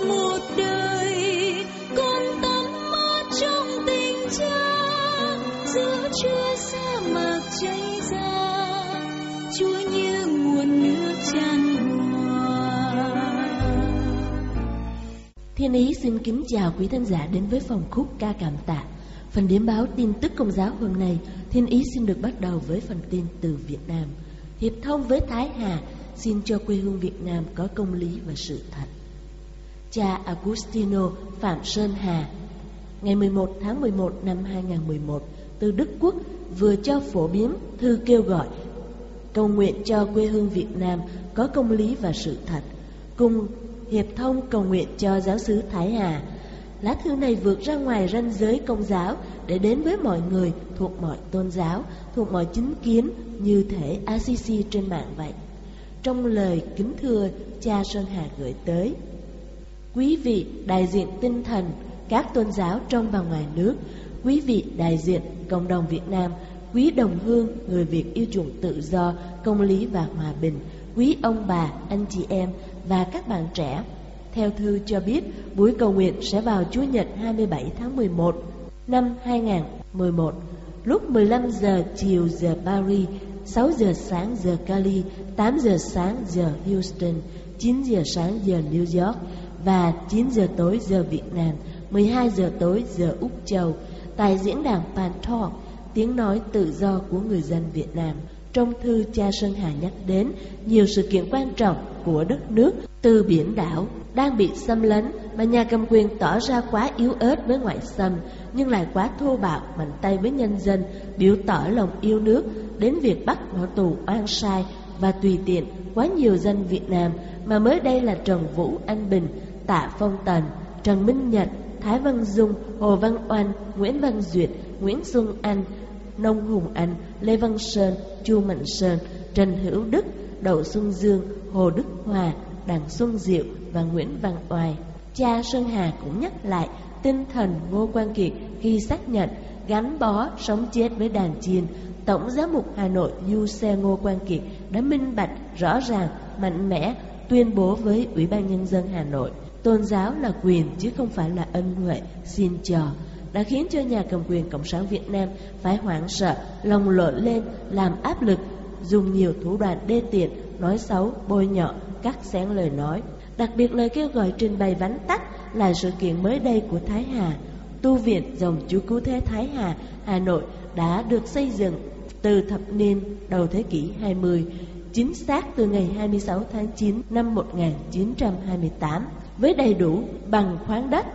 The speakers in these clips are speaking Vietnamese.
một đời con tắm mát trong tình cha giữa sa mạc cháy ra chúa như nguồn nước tràn Thiên Ý xin kính chào quý thính giả đến với phòng khúc ca cảm tạ. Phần điểm báo tin tức công giáo hôm nay, Thiên Ý xin được bắt đầu với phần tin từ Việt Nam. Hiệp thông với Thái Hà xin cho quê hương Việt Nam có công lý và sự thật. Cha Agustino Phạm Sơn Hà ngày 11 tháng 11 năm 2011 từ Đức Quốc vừa cho phổ biến thư kêu gọi cầu nguyện cho quê hương Việt Nam có công lý và sự thật, cùng hiệp thông cầu nguyện cho giáo sứ Thái Hà. Lá thư này vượt ra ngoài ranh giới công giáo để đến với mọi người thuộc mọi tôn giáo, thuộc mọi chính kiến như thể ACC trên mạng vậy. Trong lời kính thưa cha Sơn Hà gửi tới, Quý vị đại diện tinh thần các tôn giáo trong và ngoài nước, quý vị đại diện cộng đồng Việt Nam, quý đồng hương người Việt yêu chuộng tự do, công lý và hòa bình, quý ông bà, anh chị em và các bạn trẻ. Theo thư cho biết, buổi cầu nguyện sẽ vào Chúa Nhật 27 tháng 11 năm 2011 lúc 15 giờ chiều giờ Paris, 6 giờ sáng giờ Cali, 8 giờ sáng giờ Houston, 9 giờ sáng giờ New York và 9 giờ tối giờ Việt Nam, 12 giờ tối giờ Úc Châu tại diễn đàn Pan Talk, tiếng nói tự do của người dân Việt Nam. Trong thư cha Sơn Hà nhắc đến nhiều sự kiện quan trọng của đất nước từ biển đảo đang bị xâm lấn mà nhà cầm quyền tỏ ra quá yếu ớt với ngoại xâm nhưng lại quá thô bạo mạnh tay với nhân dân biểu tỏ lòng yêu nước đến việc bắt bỏ tù oan sai và tùy tiện quá nhiều dân Việt Nam mà mới đây là Trần Vũ Anh Bình, Tạ Phong Tần, Trần Minh Nhật, Thái Văn Dung, Hồ Văn Oanh, Nguyễn Văn Duyệt, Nguyễn Xuân Anh, Nông Hùng Anh, Lê Văn Sơn, Chu Mạnh Sơn, Trần Hữu Đức, Đậu Xuân Dương, Hồ Đức Hòa, Đặng Xuân Diệu và Nguyễn Văn Oai. Cha Sơn Hà cũng nhắc lại tinh thần Ngô Quang Kiệt khi xác nhận gắn bó sống chết với đàn chiên. Tổng giám mục Hà Nội Du Xe Ngô Quang Kiệt đã minh bạch rõ ràng, mạnh mẽ tuyên bố với Ủy ban Nhân dân Hà Nội tôn giáo là quyền chứ không phải là ân huệ xin chờ đã khiến cho nhà cầm quyền Cộng sản Việt Nam phải hoảng sợ, lòng lộn lên, làm áp lực, dùng nhiều thủ đoạn đê tiện, nói xấu, bôi nhọ, cắt xén lời nói. Đặc biệt lời kêu gọi trình bày vắn tắt là sự kiện mới đây của Thái Hà. Tu viện dòng chú cứu thế Thái Hà, Hà Nội đã được xây dựng từ thập niên đầu thế kỷ 20, chính xác từ ngày 26 tháng 9 năm 1928 với đầy đủ bằng khoáng đất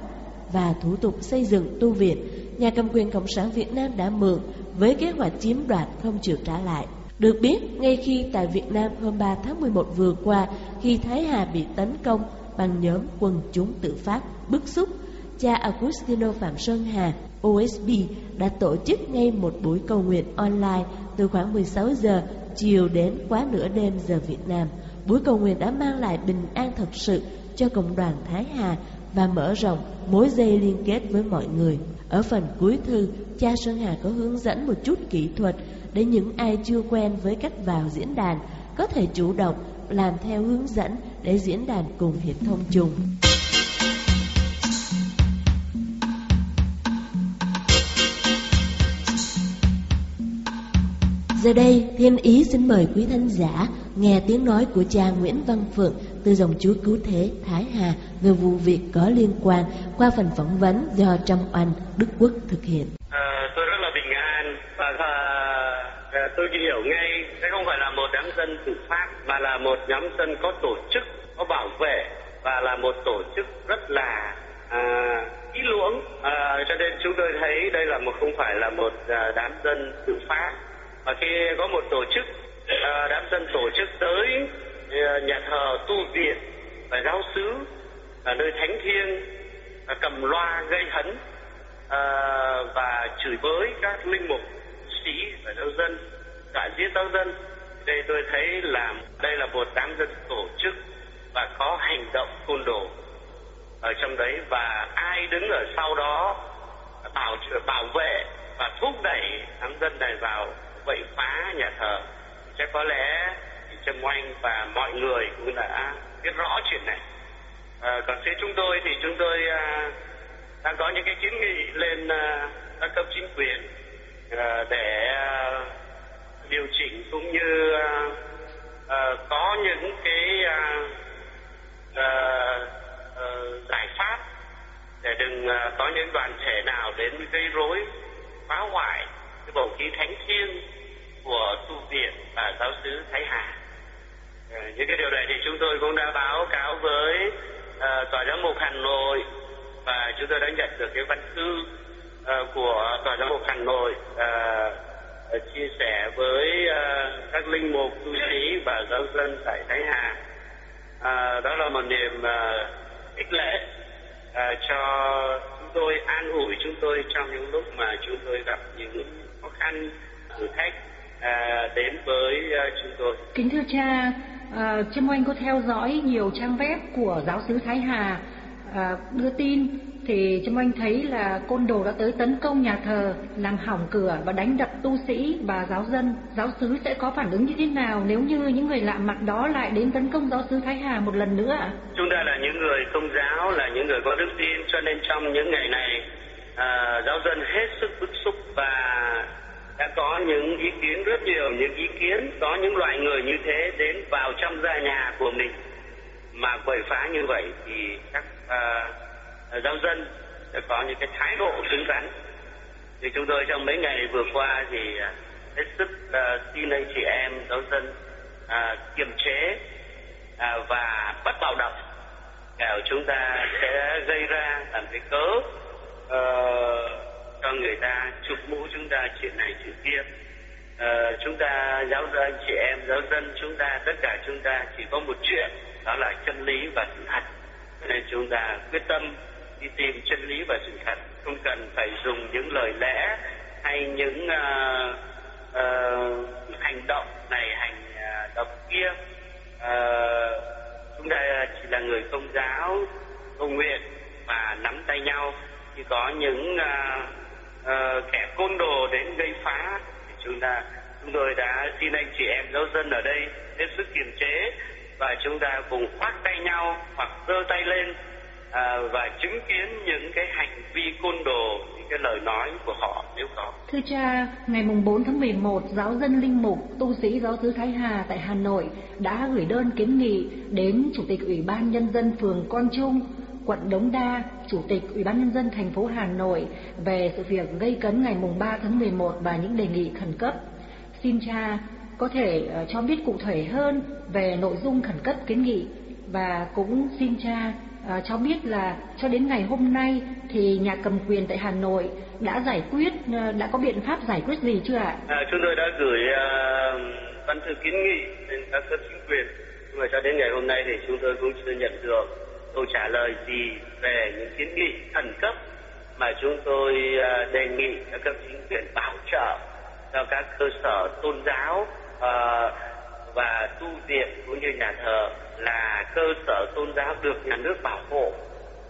và thủ tục xây dựng tu viện, nhà cầm quyền Cộng sản Việt Nam đã mượn với kế hoạch chiếm đoạt không chịu trả lại. Được biết, ngay khi tại Việt Nam hôm 3 tháng 11 vừa qua, khi Thái Hà bị tấn công bằng nhóm quần chúng tự phát bức xúc, cha Agustino Phạm Sơn Hà, OSB, đã tổ chức ngay một buổi cầu nguyện online từ khoảng 16 giờ chiều đến quá nửa đêm giờ Việt Nam. Buổi cầu nguyện đã mang lại bình an thật sự cho cộng đoàn Thái Hà và mở rộng mối dây liên kết với mọi người. Ở phần cuối thư, cha Sơn Hà có hướng dẫn một chút kỹ thuật để những ai chưa quen với cách vào diễn đàn có thể chủ động làm theo hướng dẫn để diễn đàn cùng hiệp thông chung. Giờ đây, Thiên Ý xin mời quý thính giả nghe tiếng nói của cha Nguyễn Văn Phượng từ dòng chúa cứu thế Thái Hà về vụ việc có liên quan qua phần phỏng vấn do Trâm Oanh Đức Quốc thực hiện. À, tôi rất là bình an và, và à, tôi hiểu ngay sẽ không phải là một đám dân tự phát mà là một nhóm dân có tổ chức, có bảo vệ và là một tổ chức rất là à, kỹ lưỡng à, cho nên chúng tôi thấy đây là một không phải là một à, đám dân tự phát mà khi có một tổ chức à, đám dân tổ chức tới Ờ, nhà thờ, tu viện, và giáo xứ, là nơi thánh thiêng à, cầm loa gây hấn ờ, và chửi bới các linh mục, sĩ và giáo dân, cả giết giáo dân. Đây tôi thấy là, đây là một đám dân tổ chức và có hành động côn đồ ở trong đấy. Và ai đứng ở sau đó, bảo bảo vệ và thúc đẩy đám dân này vào quậy phá nhà thờ, chắc có lẽ Trâm Oanh và mọi người cũng đã biết rõ chuyện này à, còn phía chúng tôi thì chúng tôi à, đang có những cái kiến nghị lên à, các cấp chính quyền à, để à, điều chỉnh cũng như à, à, có những cái à, à, à, giải pháp để đừng à, có những đoàn thể nào đến gây rối phá hoại cái bầu khí thánh thiêng của tu viện và giáo sứ Thái Hà. Dạ, những cái điều này thì chúng tôi cũng đã báo cáo với uh, tòa giám mục Hà Nội và chúng tôi đã nhận được cái văn thư uh, của tòa giám mục Hà Nội uh, chia sẻ với uh, các linh mục tu sĩ và giáo dân tại Thái Hà. uh, đó là một niềm à, ích lệ uh, cho chúng tôi an ủi chúng tôi trong những lúc mà chúng tôi gặp những khó khăn thử thách à, đến với uh, chúng tôi. Kính thưa cha, à, Trâm Oanh có theo dõi nhiều trang web của giáo sứ Thái Hà à, đưa tin thì Trâm Oanh thấy là côn đồ đã tới tấn công nhà thờ, làm hỏng cửa và đánh đập tu sĩ và giáo dân. Giáo sứ sẽ có phản ứng như thế nào nếu như những người lạ mặt đó lại đến tấn công giáo sứ Thái Hà một lần nữa ạ? Chúng ta là những người công giáo, là những người có đức tin, cho nên trong những ngày này à, giáo dân hết sức bức xúc và đã có những ý kiến rất nhiều những ý kiến có những loại người như thế đến vào trong gia nhà của mình. Mà quậy phá như vậy thì các uh, giáo dân sẽ có những cái thái độ cứng rắn. Thì chúng tôi trong mấy ngày vừa qua thì à, hết sức uh, xin anh chị em giáo dân uh, kiềm chế uh, và bất bạo động. Kẻo chúng ta sẽ gây ra làm cái cớ uh, cho người ta chụp mũ chúng ta chuyện này chuyện kia. Uh, chúng ta giáo dân chị em giáo dân chúng ta tất cả chúng ta chỉ có một chuyện đó là chân lý và sự thật. Nên chúng ta quyết tâm đi tìm chân lý và sự thật. Không cần phải dùng những lời lẽ hay những uh, uh, hành động này hành uh, động kia. Uh, chúng ta chỉ là người công giáo công nguyện và nắm tay nhau. Thì có những uh, uh, kẻ côn đồ đến gây phá thì chúng ta chúng tôi đã xin anh chị em giáo dân ở đây hết sức kiềm chế và chúng ta cùng khoác tay nhau hoặc giơ tay lên à, và chứng kiến những cái hành vi côn đồ những cái lời nói của họ nếu có. Thưa cha, ngày mùng 4 tháng 11, giáo dân linh mục tu sĩ giáo xứ Thái Hà tại Hà Nội đã gửi đơn kiến nghị đến Chủ tịch Ủy ban Nhân dân phường Quang Trung, quận Đống Đa, Chủ tịch Ủy ban Nhân dân thành phố Hà Nội về sự việc gây cấn ngày mùng 3 tháng 11 và những đề nghị khẩn cấp. Xin cha có thể ờ, cho biết cụ thể hơn về nội dung khẩn cấp kiến nghị và cũng xin cha ờ, cho biết là cho đến ngày hôm nay thì nhà cầm quyền tại Hà Nội đã giải quyết ờ, đã có biện pháp giải quyết gì chưa ạ? À, chúng tôi đã gửi uh, văn thư kiến nghị đến các cấp chính quyền nhưng mà cho đến ngày hôm nay thì chúng tôi cũng chưa nhận được câu trả lời gì về những kiến nghị khẩn cấp mà chúng tôi à, đề nghị các cấp chính quyền bảo trợ cho các cơ sở tôn giáo à, và tu viện cũng như nhà thờ là cơ sở tôn giáo được nhà nước bảo hộ.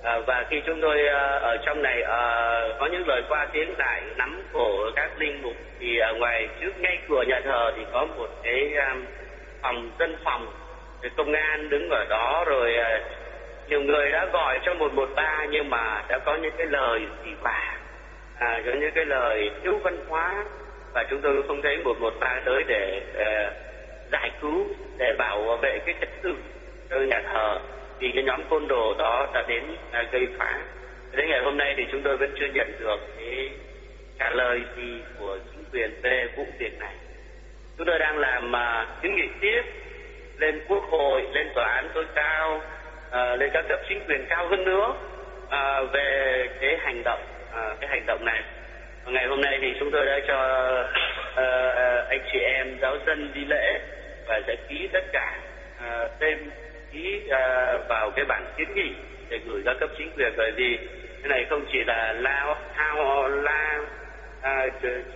À, và khi chúng tôi uh, ở trong này uh, có những lời qua tiếng lại nắm cổ các linh mục thì ở ngoài trước ngay cửa nhà thờ thì có một cái um, phòng dân phòng. Thì công an đứng ở đó rồi uh, nhiều người đã gọi cho 113 nhưng mà đã có những cái lời gì bà? À, có những cái lời thiếu văn hóa và chúng tôi không thấy 113 tới để uh, giải cứu để bảo vệ cái trật tự cho nhà thờ. Thì cái nhóm côn đồ đó đã đến uh, gây phá. Đến ngày hôm nay thì chúng tôi vẫn chưa nhận được cái trả lời gì của chính quyền về vụ việc này. Chúng tôi đang làm uh, kiến nghị tiếp lên quốc hội lên tòa án tối cao Ờ, lên các cấp chính quyền cao hơn nữa à, về cái hành động à, cái hành động này. Ngày hôm nay thì chúng tôi đã cho à, anh chị em giáo dân đi lễ và sẽ ký tất cả à, tên ký à, vào cái bản kiến nghị để gửi các cấp chính quyền. Bởi vì cái này không chỉ là lao thao la à,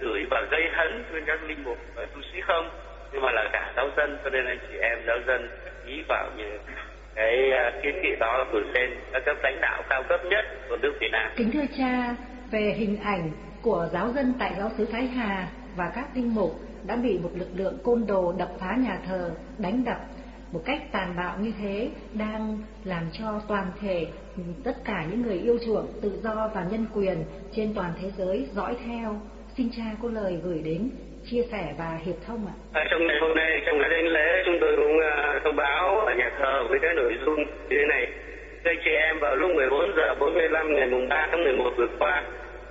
chửi và gây hấn với các linh mục và tu sĩ không nhưng mà là cả giáo dân. Cho nên anh chị em giáo dân ký vào như cái ờ, kiến nghị đó gửi lên các cấp lãnh đạo cao cấp nhất của nước Việt Nam. Kính thưa cha, về hình ảnh của giáo dân tại giáo xứ Thái Hà và các linh mục đã bị một lực lượng côn đồ đập phá nhà thờ, đánh đập một cách tàn bạo như thế đang làm cho toàn thể ừ, tất cả những người yêu chuộng tự do và nhân quyền trên toàn thế giới dõi theo. Xin cha có lời gửi đến chia sẻ và hiệp thông ạ. À, trong ngày hôm nay trong ngày đến lễ chúng tôi cũng uh, thông báo ở nhà thờ với cái nội dung như thế này. Đây chị em vào lúc 14 giờ 45 ngày mùng 3 tháng 11 vừa qua,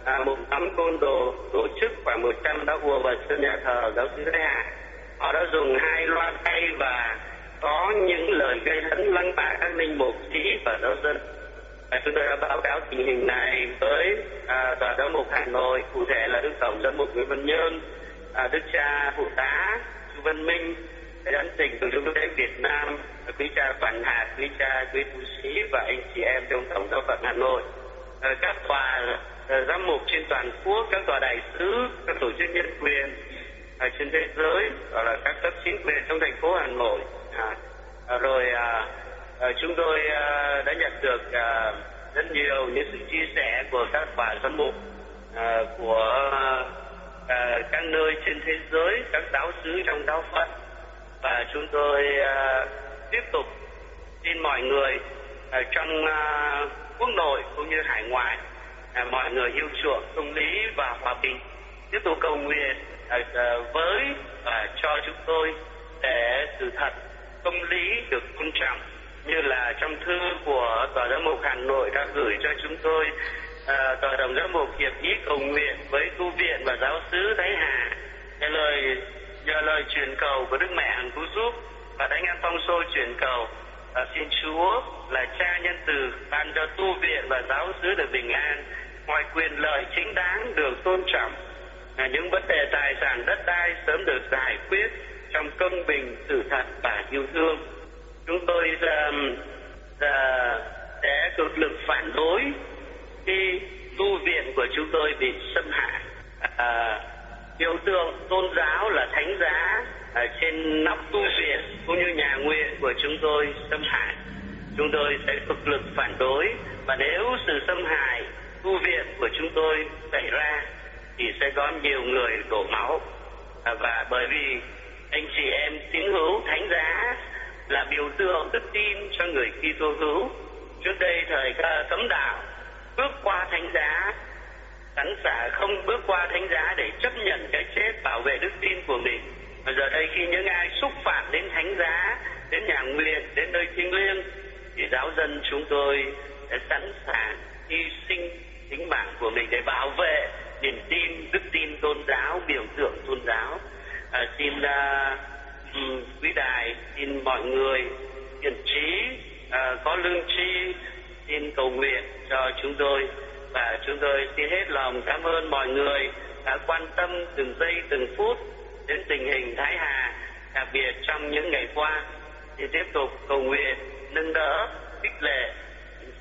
à, một nhóm côn đồ tổ chức khoảng 100 đã ùa vào sân nhà thờ giáo sư Thái Hà. Họ đã dùng hai loa tay và có những lời gây hấn lăng mạ các linh mục sĩ và giáo dân. À, chúng tôi đã báo cáo tình hình này với à, tòa giám mục Hà Nội, cụ thể là Đức Tổng giám mục Nguyễn Văn Nhơn, à, Đức cha phụ tá Chu Văn Minh, dẫn tình từ lúc đến Việt Nam, quý cha Quản Hạt, quý cha quý tu sĩ và anh chị em trong Tổng giáo phận Hà Nội. À, các tòa ờ, giám mục trên toàn quốc các tòa đại sứ các tổ chức nhân quyền ở trên thế giới hoặc là các cấp chính quyền trong thành phố hà nội à, à rồi à, à, chúng tôi à, đã nhận được à, rất nhiều những sự chia sẻ của các bà giám mục à, của à, các nơi trên thế giới các giáo sứ trong giáo phận. Và chúng tôi à, tiếp tục xin mọi người à, trong à, quốc nội cũng như hải ngoại à, mọi người yêu chuộng công lý và hòa bình tiếp tục cầu nguyện à, à, với và cho chúng tôi để sự thật công lý được tôn trọng như là trong thư của tòa giám mục Hà Nội đã gửi cho chúng tôi. Ờ, à, tòa đồng giám mục hiệp ý cầu nguyện với tu viện và giáo sứ Thái Hà. Nhờ lời nhờ lời truyền cầu của Đức Mẹ Hằng Cứu Giúp và Thánh An Phong Sô truyền cầu à, xin Chúa là cha nhân từ ban cho tu viện và giáo sứ được bình an mọi quyền lợi chính đáng được tôn trọng. À, những vấn đề tài sản đất đai sớm được giải quyết trong công bình sự thật và yêu thương. Chúng tôi um, uh, sẽ cực lực phản đối khi tu viện của chúng tôi bị xâm hại. À, biểu tượng tôn giáo là thánh giá ở trên nóc tu viện cũng như nhà nguyện của chúng tôi xâm hại. Chúng tôi sẽ cực lực phản đối và nếu sự xâm hại tu viện của chúng tôi xảy ra thì sẽ có nhiều người đổ máu. À, và bởi vì anh chị em tín hữu thánh giá là biểu tượng đức tin cho người Kitô hữu trước đây thời cấm đạo bước qua thánh giá. Sẵn sàng không bước qua thánh giá để chấp nhận cái chết bảo vệ đức tin của mình. Và giờ đây khi những ai xúc phạm đến thánh giá đến nhà nguyện đến nơi thiêng liêng thì giáo dân chúng tôi sẽ sẵn sàng hy sinh tính mạng của mình để bảo vệ niềm tin đức tin tôn giáo biểu tượng tôn giáo. À, xin uh, quý đài xin mọi người thiện trí uh, có lương tri xin cầu nguyện cho chúng tôi. Và chúng tôi xin hết lòng cảm ơn mọi người đã quan tâm từng giây, từng phút đến tình hình Thái Hà, đặc biệt trong những ngày qua. Thì tiếp tục cầu nguyện, nâng đỡ, khích lệ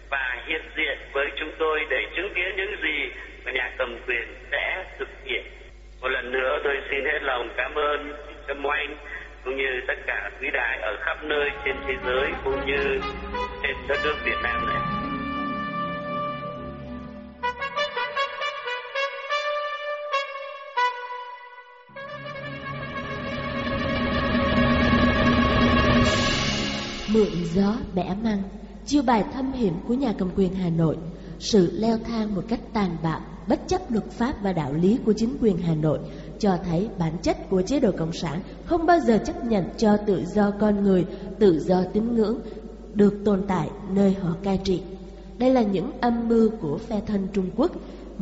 và hiện diện với chúng tôi để chứng kiến những gì mà nhà cầm quyền sẽ thực hiện. Một lần nữa tôi xin hết lòng cảm ơn Trâm Oanh cũng như tất cả quý đại ở khắp nơi trên thế giới cũng như trên đất nước Việt Nam này. Mượn gió bẻ măng chiêu bài thâm hiểm của nhà cầm quyền Hà Nội, sự leo thang một cách tàn bạo, bất chấp luật pháp và đạo lý của chính quyền Hà Nội, cho thấy bản chất của chế độ Cộng sản không bao giờ chấp nhận cho tự do con người, tự do tín ngưỡng được tồn tại nơi họ cai trị. Đây là những âm mưu của phe thân Trung Quốc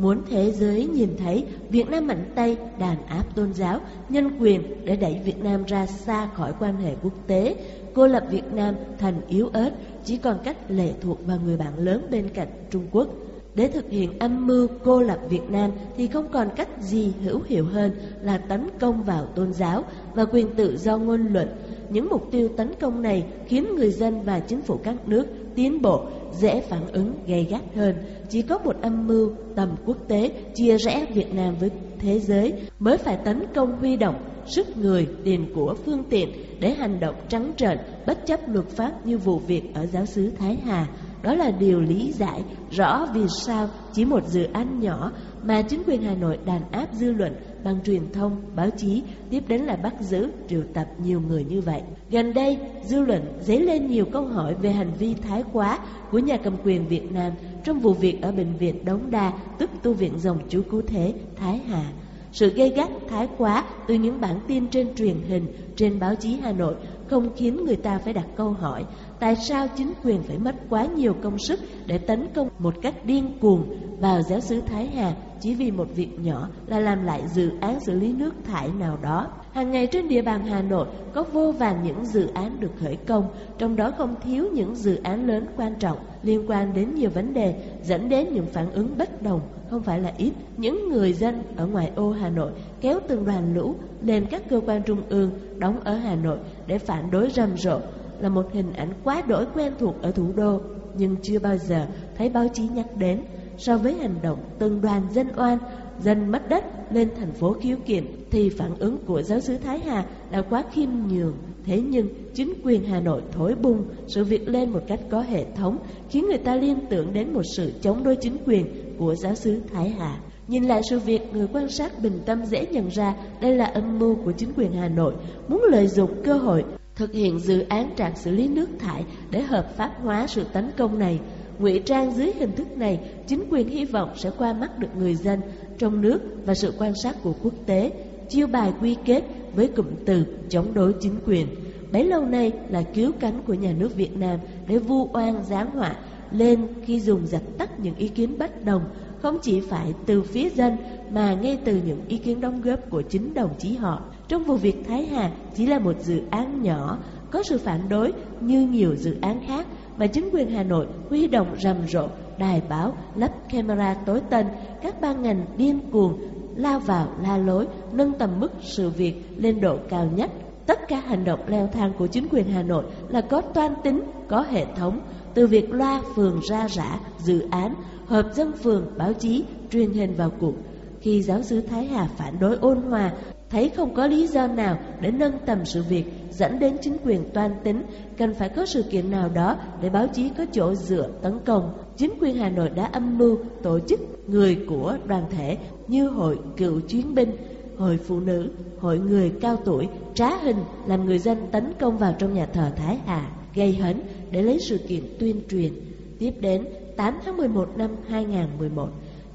muốn thế giới nhìn thấy Việt Nam mạnh tay đàn áp tôn giáo, nhân quyền để đẩy Việt Nam ra xa khỏi quan hệ quốc tế, cô lập Việt Nam thành yếu ớt, chỉ còn cách lệ thuộc vào người bạn lớn bên cạnh Trung Quốc. Để thực hiện âm mưu cô lập Việt Nam thì không còn cách gì hữu hiệu hơn là tấn công vào tôn giáo và quyền tự do ngôn luận. Những mục tiêu tấn công này khiến người dân và chính phủ các nước tiến bộ dễ phản ứng gay gắt hơn. Chỉ có một âm mưu tầm quốc tế chia rẽ Việt Nam với thế giới mới phải tấn công huy động sức người, tiền của phương tiện để hành động trắng trợn bất chấp luật pháp như vụ việc ở giáo xứ Thái Hà. Đó là điều lý giải rõ vì sao chỉ một dự án nhỏ mà chính quyền Hà Nội đàn áp dư luận bằng truyền thông, báo chí, tiếp đến là bắt giữ, triệu tập nhiều người như vậy. Gần đây, dư luận dấy lên nhiều câu hỏi về hành vi thái quá của nhà cầm quyền Việt Nam trong vụ việc ở bệnh viện Đống Đa, tức tu viện dòng chú cứu thế Thái Hà. Sự gây gắt thái quá từ những bản tin trên truyền hình, trên báo chí Hà Nội không khiến người ta phải đặt câu hỏi tại sao chính quyền phải mất quá nhiều công sức để tấn công một cách điên cuồng vào giáo xứ Thái Hà chỉ vì một việc nhỏ là làm lại dự án xử lý nước thải nào đó. Hàng ngày trên địa bàn Hà Nội có vô vàn những dự án được khởi công, trong đó không thiếu những dự án lớn quan trọng liên quan đến nhiều vấn đề dẫn đến những phản ứng bất đồng không phải là ít. Những người dân ở ngoài ô Hà Nội kéo từng đoàn lũ lên các cơ quan trung ương đóng ở Hà Nội để phản đối rầm rộ là một hình ảnh quá đổi quen thuộc ở thủ đô nhưng chưa bao giờ thấy báo chí nhắc đến so với hành động từng đoàn dân oan dân mất đất lên thành phố khiếu kiện thì phản ứng của giáo sứ Thái Hà đã quá khiêm nhường. Thế nhưng chính quyền Hà Nội thổi bung sự việc lên một cách có hệ thống khiến người ta liên tưởng đến một sự chống đối chính quyền của giáo sứ Thái Hà. Nhìn lại sự việc, người quan sát bình tâm dễ nhận ra đây là âm mưu của chính quyền Hà Nội muốn lợi dụng cơ hội thực hiện dự án trạm xử lý nước thải để hợp pháp hóa sự tấn công này. Ngụy trang dưới hình thức này, chính quyền hy vọng sẽ qua mắt được người dân trong nước và sự quan sát của quốc tế, chiêu bài quy kết với cụm từ chống đối chính quyền. Bấy lâu nay là cứu cánh của nhà nước Việt Nam để vu oan giáng họa lên khi dùng dập tắt những ý kiến bất đồng, không chỉ phải từ phía dân mà ngay từ những ý kiến đóng góp của chính đồng chí họ. Trong vụ việc Thái Hà chỉ là một dự án nhỏ, có sự phản đối như nhiều dự án khác mà chính quyền Hà Nội huy động rầm rộ, đài báo, lắp camera tối tân, các ban ngành điên cuồng lao vào la lối, nâng tầm mức sự việc lên độ cao nhất. Tất cả hành động leo thang của chính quyền Hà Nội là có toan tính, có hệ thống, từ việc loa phường ra rã, dự án, hợp dân phường, báo chí, truyền hình vào cuộc. Khi giáo sứ Thái Hà phản đối ôn hòa, thấy không có lý do nào để nâng tầm sự việc dẫn đến chính quyền toan tính, cần phải có sự kiện nào đó để báo chí có chỗ dựa tấn công. Chính quyền Hà Nội đã âm mưu tổ chức người của đoàn thể như hội cựu chiến binh, hội phụ nữ, hội người cao tuổi trá hình làm người dân tấn công vào trong nhà thờ Thái Hà, gây hấn để lấy sự kiện tuyên truyền. Tiếp đến 8 tháng 11 năm 2011,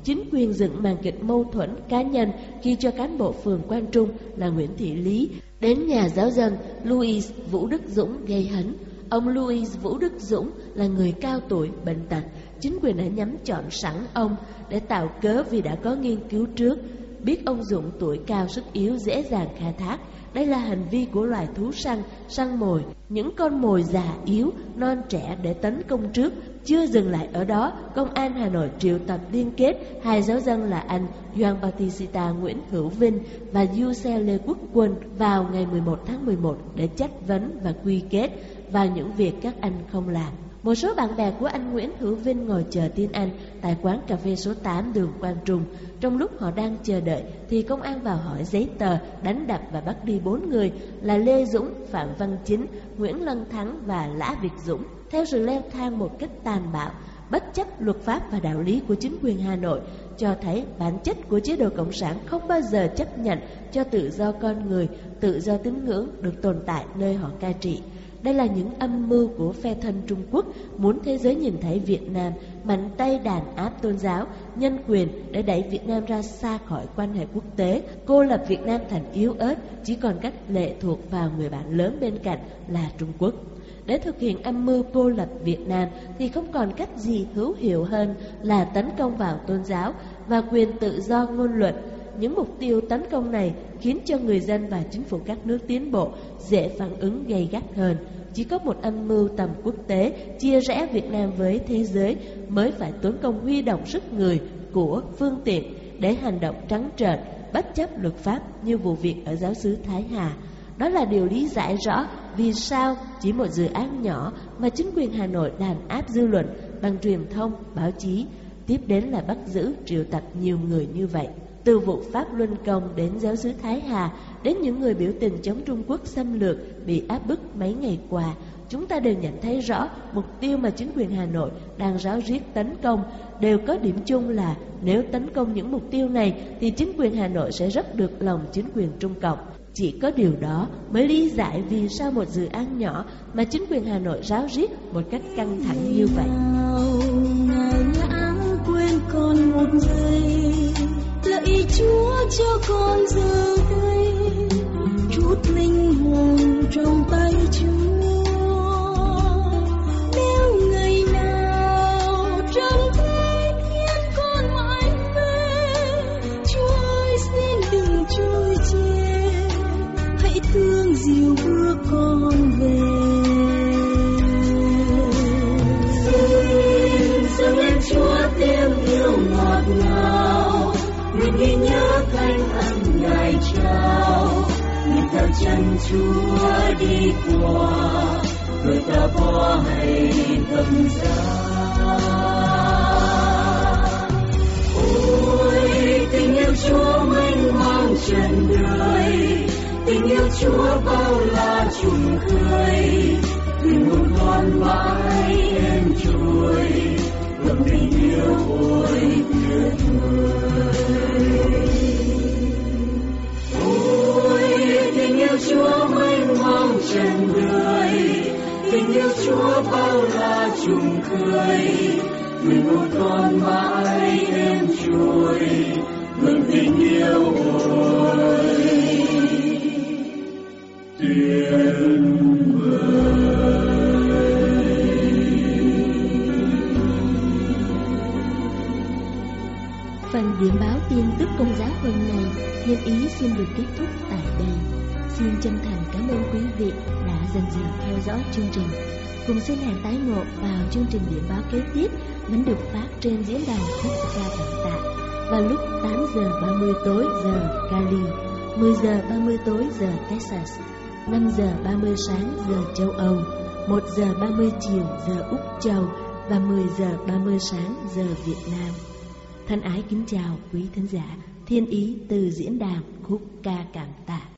chính quyền dựng màn kịch mâu thuẫn cá nhân khi cho cán bộ phường Quang Trung là Nguyễn Thị Lý đến nhà giáo dân Louis Vũ Đức Dũng gây hấn. Ông Louis Vũ Đức Dũng là người cao tuổi, bệnh tật. Chính quyền đã nhắm chọn sẵn ông để tạo cớ vì đã có nghiên cứu trước, biết ông Dũng tuổi cao sức yếu dễ dàng khai thác. Đây là hành vi của loài thú săn, săn mồi, những con mồi già yếu, non trẻ để tấn công trước, chưa dừng lại ở đó, Công an Hà Nội triệu tập liên kết hai giáo dân là anh Doan Batista Nguyễn Hữu Vinh và Du Xe Lê Quốc Quân vào ngày 11 tháng 11 để chất vấn và quy kết vào những việc các anh không làm. Một số bạn bè của anh Nguyễn Hữu Vinh ngồi chờ tin anh tại quán cà phê số 8 đường Quang Trung. Trong lúc họ đang chờ đợi thì công an vào hỏi giấy tờ, đánh đập và bắt đi bốn người là Lê Dũng, Phạm Văn Chính, Nguyễn Lân Thắng và Lã Việt Dũng theo sự leo thang một cách tàn bạo, bất chấp luật pháp và đạo lý của chính quyền Hà Nội, cho thấy bản chất của chế độ Cộng sản không bao giờ chấp nhận cho tự do con người, tự do tín ngưỡng được tồn tại nơi họ cai trị. Đây là những âm mưu của phe thân Trung Quốc muốn thế giới nhìn thấy Việt Nam mạnh tay đàn áp tôn giáo, nhân quyền để đẩy Việt Nam ra xa khỏi quan hệ quốc tế, cô lập Việt Nam thành yếu ớt, chỉ còn cách lệ thuộc vào người bạn lớn bên cạnh là Trung Quốc. Để thực hiện âm mưu cô lập Việt Nam thì không còn cách gì hữu hiệu hơn là tấn công vào tôn giáo và quyền tự do ngôn luận những mục tiêu tấn công này khiến cho người dân và chính phủ các nước tiến bộ dễ phản ứng gay gắt hơn. Chỉ có một âm mưu tầm quốc tế chia rẽ Việt Nam với thế giới mới phải tốn công huy động sức người của phương tiện để hành động trắng trợn, bất chấp luật pháp như vụ việc ở giáo xứ Thái Hà. Đó là điều lý giải rõ vì sao chỉ một dự án nhỏ mà chính quyền Hà Nội đàn áp dư luận bằng truyền thông, báo chí, tiếp đến là bắt giữ triệu tập nhiều người như vậy. Từ vụ Pháp Luân Công đến giáo sứ Thái Hà, đến những người biểu tình chống Trung Quốc xâm lược bị áp bức mấy ngày qua, chúng ta đều nhận thấy rõ mục tiêu mà chính quyền Hà Nội đang ráo riết tấn công đều có điểm chung là nếu tấn công những mục tiêu này thì chính quyền Hà Nội sẽ rất được lòng chính quyền Trung Cộng. Chỉ có điều đó mới lý giải vì sao một dự án nhỏ mà chính quyền Hà Nội ráo riết một cách căng thẳng như vậy. Quên còn một người cho con giờ đây chút linh hồn trong ta. Chân Chúa đi qua, người ta bỏ hay tâm giá. Ôi tình yêu Chúa mênh mang trần đời, tình yêu Chúa bao la trùng khơi, tình một con mãi em trôi, ngập tình yêu ôi tuyệt vời. Yêu Chúa mênh mông trần đời, tình yêu Chúa bao la trùng cười người một con mãi em trôi, ngập tình yêu ôi tuyệt vị đã dần dần theo dõi chương trình. Cùng xin hẹn tái ngộ vào chương trình điểm báo kế tiếp vẫn được phát trên diễn đàn khúc ca cảm tạ vào lúc 8 giờ 30 tối giờ Cali, 10 giờ 30 tối giờ Texas, 5 giờ 30 sáng giờ châu Âu, 1 giờ 30 chiều giờ Úc Châu và 10 giờ 30 sáng giờ Việt Nam. Thân ái kính chào quý thính giả, thiên ý từ diễn đàn khúc ca cảm tạ.